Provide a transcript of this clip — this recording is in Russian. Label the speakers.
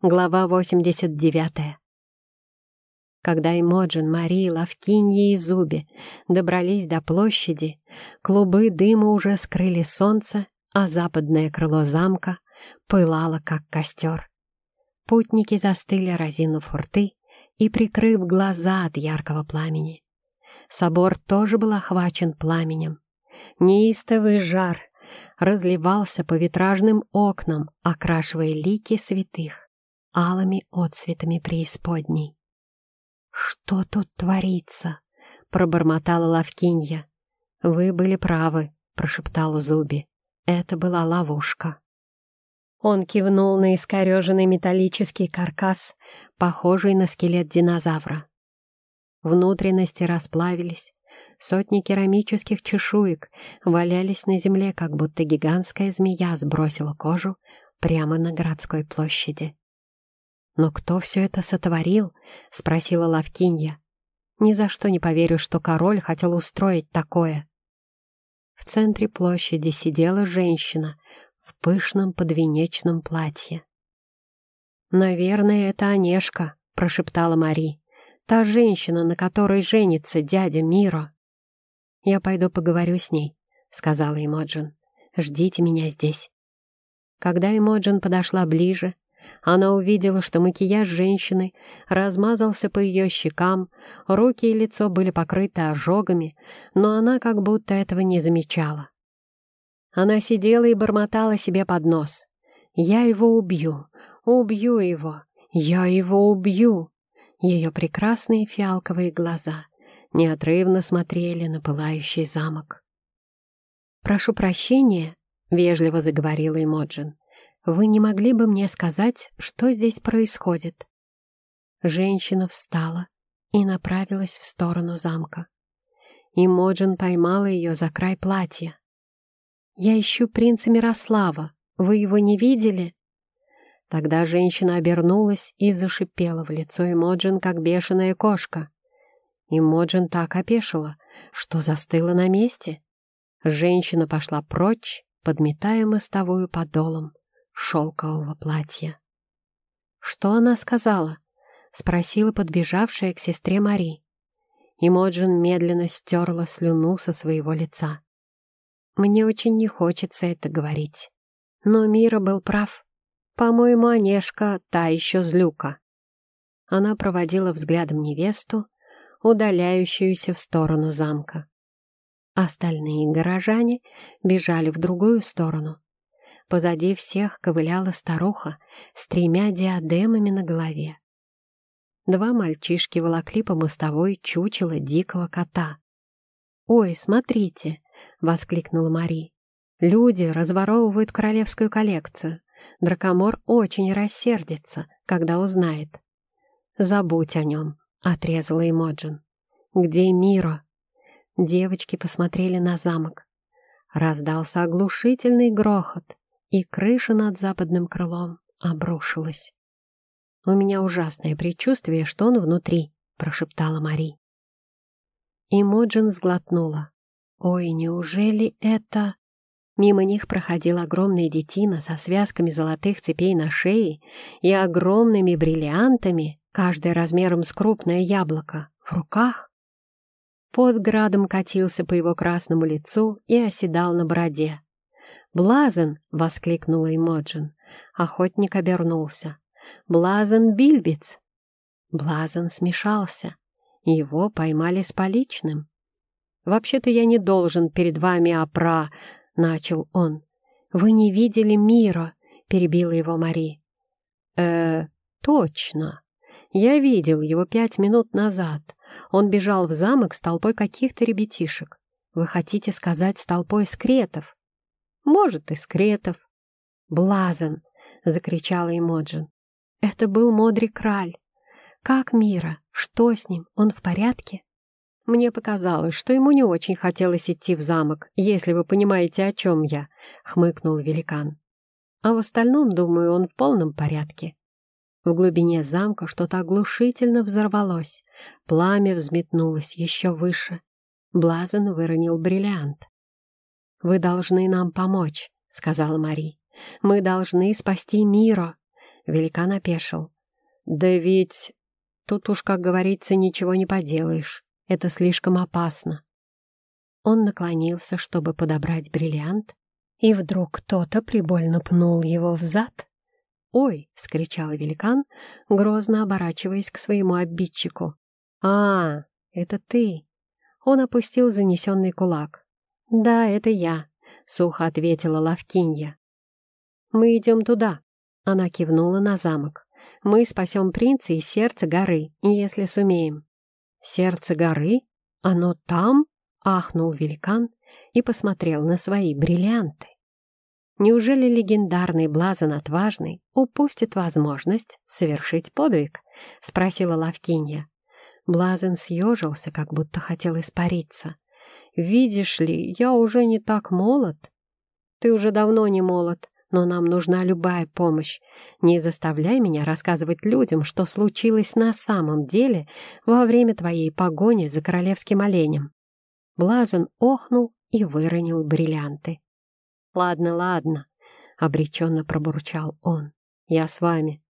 Speaker 1: Глава 89. Когда Эмоджин, Мари, Лавкинья и Зуби добрались до площади, клубы дыма уже скрыли солнце, а западное крыло замка пылало, как костер. Путники застыли, разинув рты и прикрыв глаза от яркого пламени. Собор тоже был охвачен пламенем. Неистовый жар разливался по витражным окнам, окрашивая лики святых алыми отцветами преисподней. «Что тут творится?» — пробормотала Лавкинья. «Вы были правы», — прошептал Зуби. «Это была ловушка». Он кивнул на искореженный металлический каркас, похожий на скелет динозавра. Внутренности расплавились, сотни керамических чешуек валялись на земле, как будто гигантская змея сбросила кожу прямо на городской площади. «Но кто все это сотворил?» — спросила Лавкинья. «Ни за что не поверю, что король хотел устроить такое». В центре площади сидела женщина в пышном подвенечном платье. «Наверное, это Онежка», — прошептала Мари. «Та женщина, на которой женится дядя Миро». «Я пойду поговорю с ней», — сказала Эмоджин. «Ждите меня здесь». Когда Эмоджин подошла ближе, она увидела, что макияж женщины размазался по ее щекам, руки и лицо были покрыты ожогами, но она как будто этого не замечала. Она сидела и бормотала себе под нос. «Я его убью! Убью его! Я его убью!» Ее прекрасные фиалковые глаза неотрывно смотрели на пылающий замок. «Прошу прощения», — вежливо заговорила Эмоджин. Вы не могли бы мне сказать, что здесь происходит?» Женщина встала и направилась в сторону замка. И Моджин поймала ее за край платья. «Я ищу принца Мирослава. Вы его не видели?» Тогда женщина обернулась и зашипела в лицо Эмоджин, как бешеная кошка. Эмоджин так опешила, что застыла на месте. Женщина пошла прочь, подметая мостовую подолом шелкового платья. «Что она сказала?» — спросила подбежавшая к сестре Мари. Имоджин медленно стерла слюну со своего лица. «Мне очень не хочется это говорить. Но Мира был прав. По-моему, Онежка та еще злюка». Она проводила взглядом невесту, удаляющуюся в сторону замка. Остальные горожане бежали в другую сторону. Позади всех ковыляла старуха с тремя диадемами на голове. Два мальчишки волокли по мостовой чучело дикого кота. «Ой, смотрите!» — воскликнула Мари. «Люди разворовывают королевскую коллекцию. Дракомор очень рассердится, когда узнает». «Забудь о нем», — отрезала Эмоджин. «Где Миро?» Девочки посмотрели на замок. Раздался оглушительный грохот и крыша над западным крылом обрушилась. «У меня ужасное предчувствие, что он внутри», — прошептала Мари. И Моджин сглотнула. «Ой, неужели это...» Мимо них проходил огромный детина со связками золотых цепей на шее и огромными бриллиантами, каждый размером с крупное яблоко, в руках. Под градом катился по его красному лицу и оседал на бороде. «Блазен!» — воскликнула Эмоджин. Охотник обернулся. «Блазен Бильбиц!» Блазен смешался. Его поймали с поличным. «Вообще-то я не должен перед вами опра...» — начал он. «Вы не видели мира?» — перебила его Мари. «Э, точно. Я видел его пять минут назад. Он бежал в замок с толпой каких-то ребятишек. Вы хотите сказать, с толпой скретов?» Может, из кретов. «Блазен!» — закричала Эмоджин. «Это был Модри Краль. Как Мира? Что с ним? Он в порядке?» Мне показалось, что ему не очень хотелось идти в замок, если вы понимаете, о чем я, — хмыкнул великан. А в остальном, думаю, он в полном порядке. В глубине замка что-то оглушительно взорвалось. Пламя взметнулось еще выше. Блазен выронил бриллиант. «Вы должны нам помочь», — сказала Мари. «Мы должны спасти Миро. Великан опешил. «Да ведь тут уж, как говорится, ничего не поделаешь. Это слишком опасно». Он наклонился, чтобы подобрать бриллиант, и вдруг кто-то прибольно пнул его в зад. «Ой!» — вскричал великан, грозно оборачиваясь к своему обидчику. «А, это ты!» Он опустил занесенный кулак. «Да, это я», — сухо ответила Лавкинья. «Мы идем туда», — она кивнула на замок. «Мы спасем принца и сердце горы, если сумеем». «Сердце горы? Оно там?» — ахнул великан и посмотрел на свои бриллианты. Неужели легендарный Блазан Отважный упустит возможность совершить подвиг? — спросила Лавкинья. Блазен съежился, как будто хотел испариться. «Видишь ли, я уже не так молод». «Ты уже давно не молод, но нам нужна любая помощь. Не заставляй меня рассказывать людям, что случилось на самом деле во время твоей погони за королевским оленем». Блазен охнул и выронил бриллианты. «Ладно, ладно», — обреченно пробурчал он. «Я с вами.